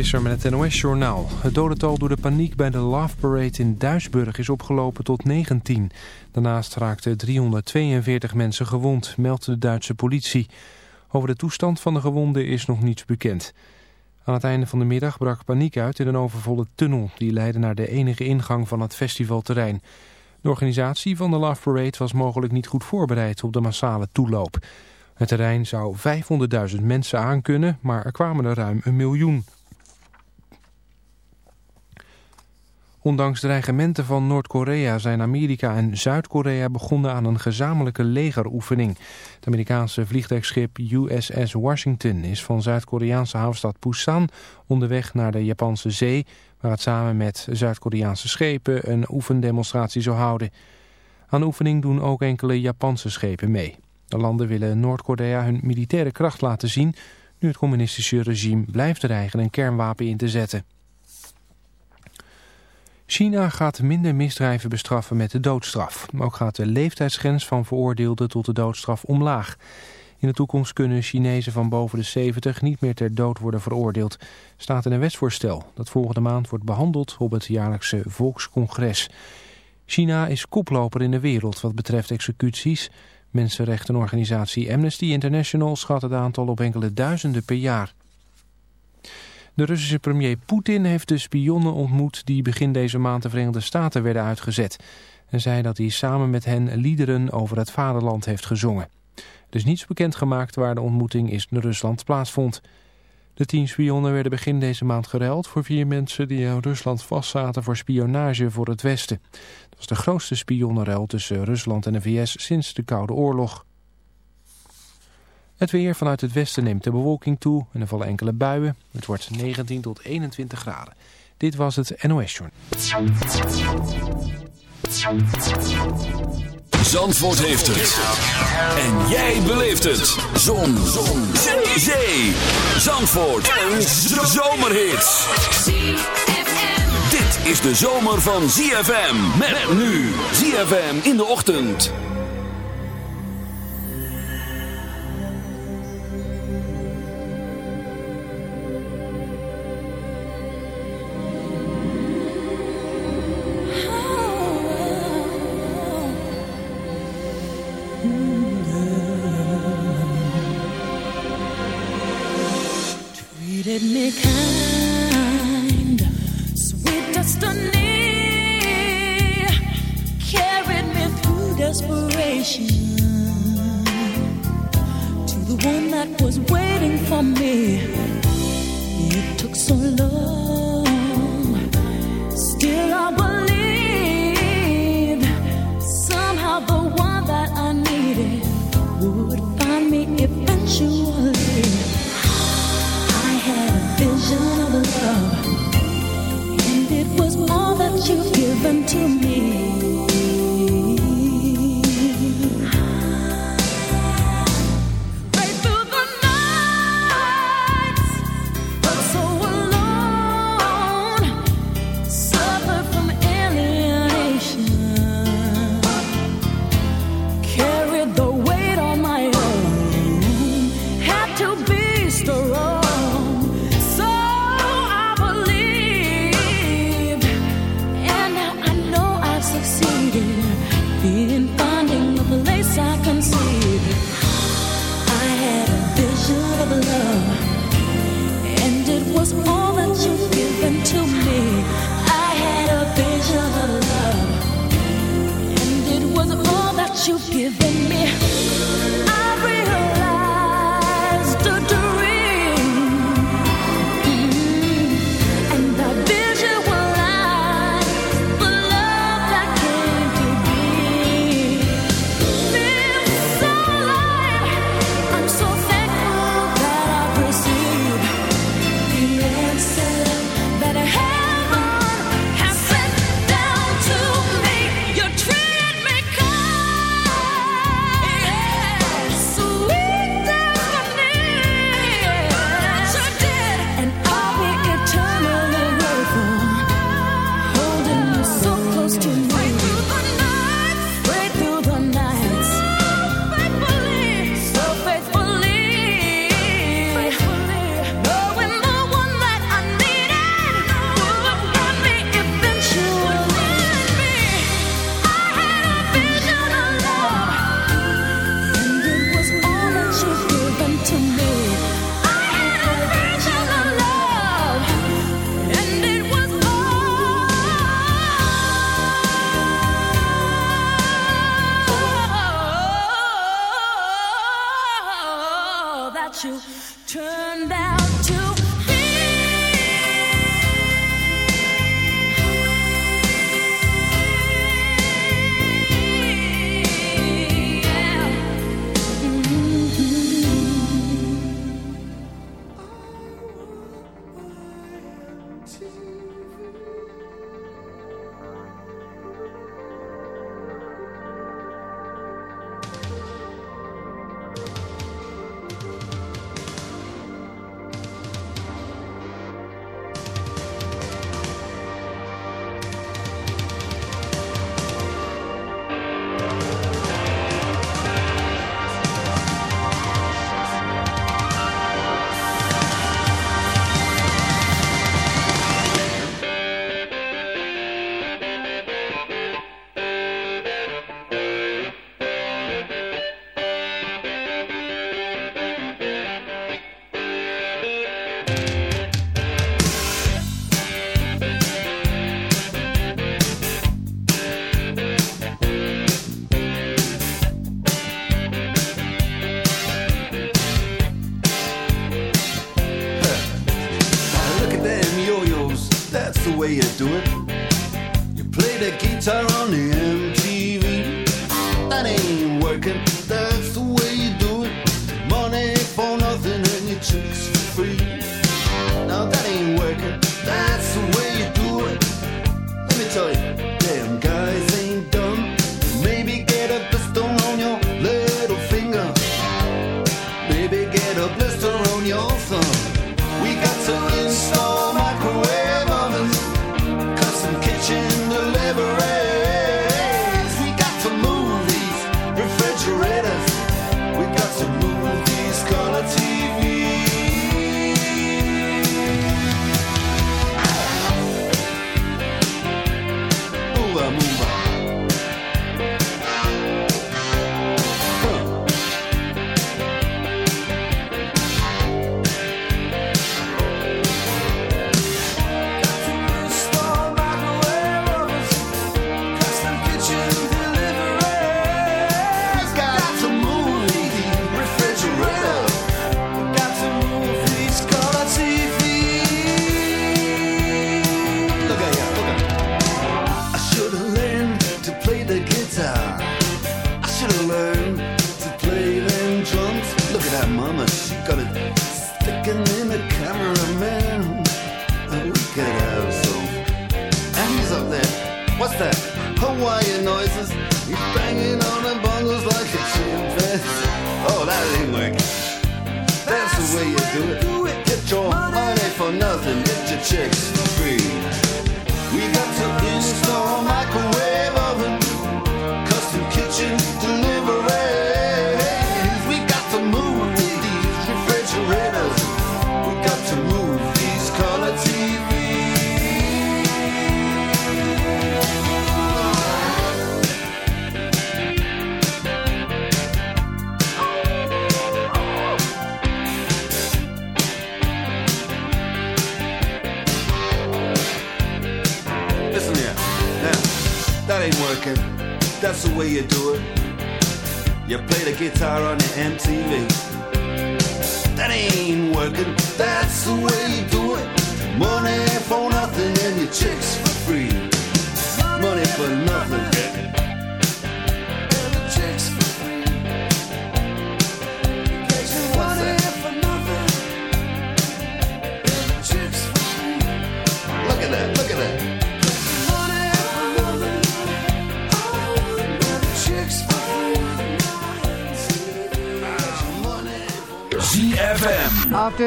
Visser met het NOS-journaal. Het dodental door de paniek bij de Love Parade in Duisburg is opgelopen tot 19. Daarnaast raakten 342 mensen gewond, meldt de Duitse politie. Over de toestand van de gewonden is nog niets bekend. Aan het einde van de middag brak paniek uit in een overvolle tunnel... die leidde naar de enige ingang van het festivalterrein. De organisatie van de Love Parade was mogelijk niet goed voorbereid op de massale toeloop... Het terrein zou 500.000 mensen aankunnen, maar er kwamen er ruim een miljoen. Ondanks dreigementen van Noord-Korea zijn Amerika en Zuid-Korea begonnen aan een gezamenlijke legeroefening. Het Amerikaanse vliegtuigschip USS Washington is van Zuid-Koreaanse hoofdstad Busan onderweg naar de Japanse zee, waar het samen met Zuid-Koreaanse schepen een oefendemonstratie zou houden. Aan de oefening doen ook enkele Japanse schepen mee. De landen willen Noord-Korea hun militaire kracht laten zien... nu het communistische regime blijft dreigen een kernwapen in te zetten. China gaat minder misdrijven bestraffen met de doodstraf. Ook gaat de leeftijdsgrens van veroordeelden tot de doodstraf omlaag. In de toekomst kunnen Chinezen van boven de 70 niet meer ter dood worden veroordeeld. Staat in een wetsvoorstel dat volgende maand wordt behandeld op het jaarlijkse Volkscongres. China is koploper in de wereld wat betreft executies... Mensenrechtenorganisatie Amnesty International schat het aantal op enkele duizenden per jaar. De Russische premier Poetin heeft de spionnen ontmoet die begin deze maand de Verenigde Staten werden uitgezet. En zei dat hij samen met hen liederen over het vaderland heeft gezongen. Er is niets bekendgemaakt waar de ontmoeting in Rusland plaatsvond. De tien spionnen werden begin deze maand geruild voor vier mensen die in Rusland vastzaten voor spionage voor het Westen. Dat was de grootste spionnenruil tussen Rusland en de VS sinds de Koude Oorlog. Het weer vanuit het westen neemt de bewolking toe en er vallen enkele buien. Het wordt 19 tot 21 graden. Dit was het NOS Journal. Zandvoort heeft het. En jij beleeft het. Zon. Zon. Zee. Zandvoort. Een zomerhit. Dit is de zomer van ZFM. Met nu. ZFM in de ochtend.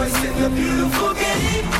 Let's in the beautiful game.